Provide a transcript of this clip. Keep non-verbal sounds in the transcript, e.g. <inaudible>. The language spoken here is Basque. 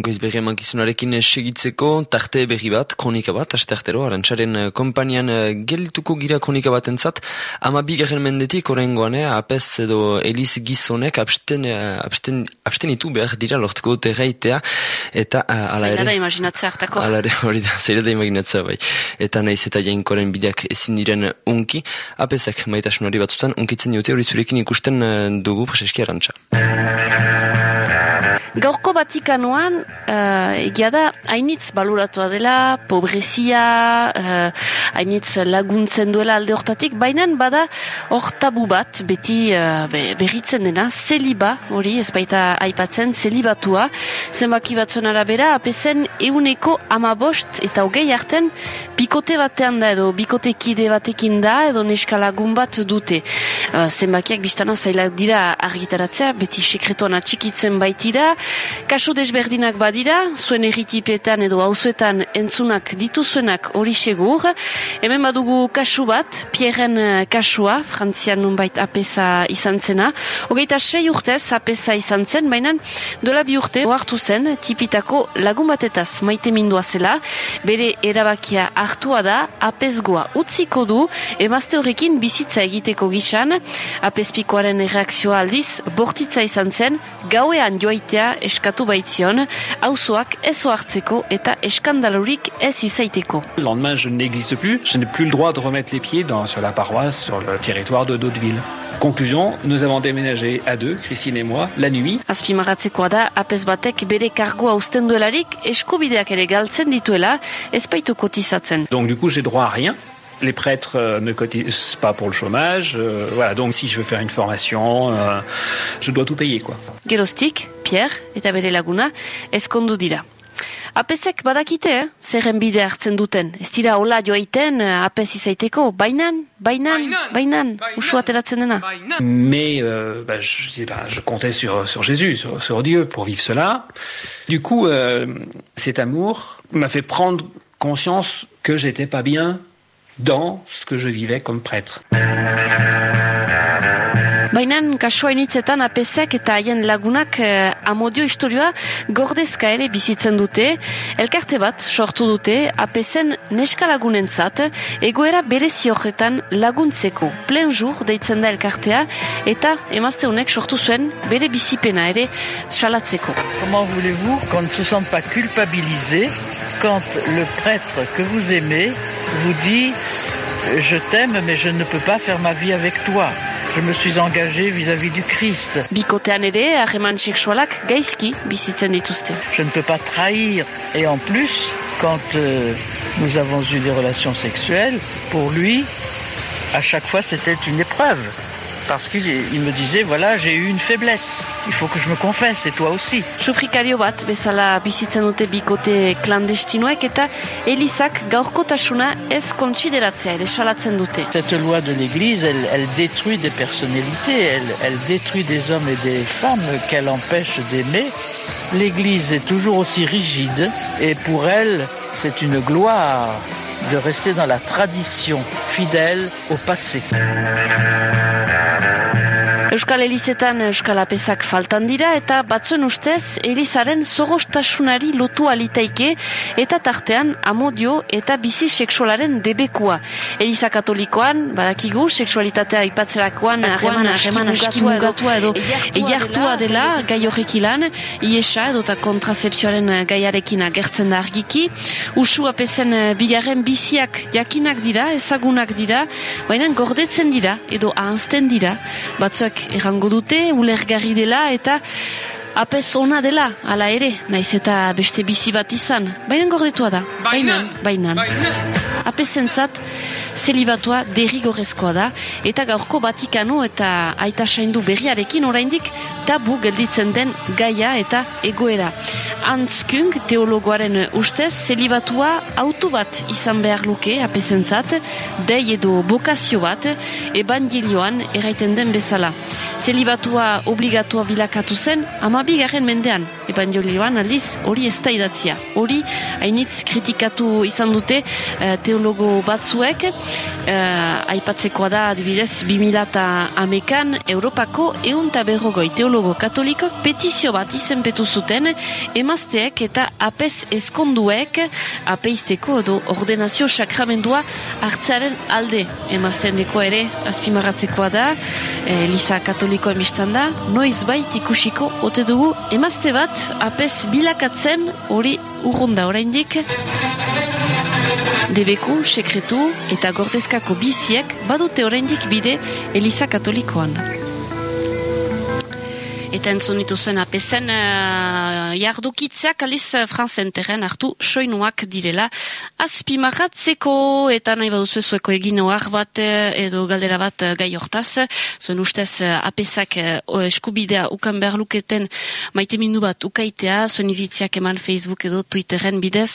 Goiz berri emankizunarekin segitzeko tarte berri bat, kronika bat, aste artero, arantzaren eh, kompanian eh, gelituko gira kronika bat entzat, ama bigarren mendetik horrengoan, eh, apez edo eliz gizonek absten, eh, absten, abstenitu behar dira lortuko dute reitea, eta ala ere... Zaila da imaginatzea hartako. Ala ere, <laughs> hori da, zaila da imaginatzea bai. Eta nahiz eta jainkoren bideak ezin diren unki, apezak maitasunari batzutan unkitzen dute hori zurekin ikusten dugu preseski arantza. Gaurko batikanoan, uh, egia da, hainitz baluratua dela, pobrezia, uh, hainitz laguntzen duela alde hortatik, baina bada hor tabu bat, beti uh, berritzen dena, zeliba, hori, ez baita aipatzen, zelibatua, zenbaki batzuen arabera, apezen euneko amabost eta hogei arten, bikote batean da edo, bikote kide batekin da, edo neskalagun bat dute. Uh, zenbakiak biztana zailak dira argitaratzea, beti sekretoan atxikitzen baitira, Kasu desberdinak badira, zuen erritipetan edo hauzuetan entzunak dituzuenak hori segur. Hemen badugu kasu bat, Pierren eh, kasua, frantzian nunbait apesa izan zena. Hogeita sei urtez apesa izan zen, baina dola bi urte oartu zen tipitako lagun batetaz maite mindua zela. Bere erabakia hartua da, apesgoa utziko du, emazte horrekin bizitza egiteko gisan. Apespikoaren reakzioa aldiz, bortitza izan zen, gauean joaitea eskatu baitzion, auzoak ez hartzeko eta eskandalorik ez izaiteko. Le lendemain, je n'existe plus. Je n'ai plus le droit de remettre les pieds dans, sur la paroisse, sur le territoire de Daudeville. Conclusion, nous avons déménagé à deux, Christine et moi, la nuit. Azpimarratzekoa da, apes batek bere kargoa usten duelarik, eskubideak ere galtzen dituela, ez baitu kotizatzen. Donc du coup, j'ai droit à rien. Les prêtres euh, ne cotisent pas pour le chômage. Euh, voilà, donc si je veux faire une formation, euh, je dois tout payer, quoi. Gerostik, Pierre eta bere laguna, ezkondu dira. Apesek badakite, eh? zerren bide hartzen duten. Ez dira hola joaiten eh, apes izaiteko, bainan, bainan, bainan, usu ateratzen dena. Mais euh, bah, je, bah, je comptais sur, sur Jésus, sur, sur Dieu pour vivre cela. Du coup, euh, cet amour m'a fait prendre conscience que j'étais pas bien dans ce que je vivais comme prêtre. Comment voulez-vous qu'on ne se sente pas culpabilisé quand le prêtre que vous aimez vous dit je t'aime mais je ne peux pas faire ma vie avec toi? Je me suis engagé vis-à-vis du Christ. Bikotean ere, harreman seksualak gaizki bizitzen dituzte. Je ne peux pas trahir. Et en plus, quand euh, nous avons eu des relations sexuelles, pour lui, à chaque fois, c'était une épreuve. Parce qu'il il me disait, voilà, j'ai eu une faiblesse. Il faut que je me confesse, et toi aussi. Sufrikario bat bezala bizitzen dute bikote klandestinoek eta Elizak gaurkotasuna ez kontsideratzea ere salatzen dute. Cette loi de l'Église, elle, elle détruit des personnalités, elle, elle détruit des hommes et des femmes qu'elle empêche d'aimer. L'Église est toujours aussi rigide et pour elle, c'est une gloire de rester dans la tradition fidèle au passé. Euskal Elizetan Euskal Apesak faltan dira eta batzuen ustez Elizaren zogostasunari lotu alitaike eta tartean amodio eta bizi seksualaren debekua. Eliza katolikoan, badakigu, seksualitatea ipatzerakoan harreman askimugatua edo eiartua dela gai horrekilan, iesa edo eta kontrasepzioaren gaiarekin agertzen da argiki. Usu apezen bigarren biziak jakinak dira, ezagunak dira, baina gordetzen dira edo ahanzten dira, batzuak errango dute, ulergarri dela eta apez ona dela, ala ere, naiz eta beste bizi bat izan. Baina gordetua da, bainan, bainan. Apezentzat, zelibatua derrigorrezkoa da, eta gaurko batikano eta aita saindu berriarekin oraindik tabu gelditzen den gaia eta egoera. Antzkung, teologoaren ustez, zelibatua auto bat izan behar luke apezentzat, dei edo bokazio bat, ebangelioan eraiten den bezala. Zelibatua obligatua bilakatu zen, amabi garen mendean, ebangelioan aldiz hori ez da idatzia. Hori, hainitz kritikatu izan dute, eh, teologo batzuek, uh, aipatzekoa da adibidez 2000 amekan Europako eunta berrogoi teologo katolikok petizio bat izenpetu zuten emazteek eta apez eskonduek apeizteko edo ordenazio sakramendua hartzearen alde. Emazten deko ere azpimarratzekoa da. Eliza Katoliko emistan da. Noiz bait ikusiko ote dugu emazte bat apez bilakatzen hori urrunda oraindik debeku, sekretu eta gordezkako biziek badute oraindik bide Eliza Katolikoan. Eta entzun dituzuen apezen uh, jardukitzeak aliz uh, franzen terren hartu soinuak direla. Azpimaratzeko eta nahi baduzu zueko egin oar bat uh, edo galdera bat uh, gai hortaz. Zuen ustez uh, apezak uh, eskubidea ukan behar luketen maite mindu bat ukaitea. Zuen iritziak eman Facebook edo Twitteren bidez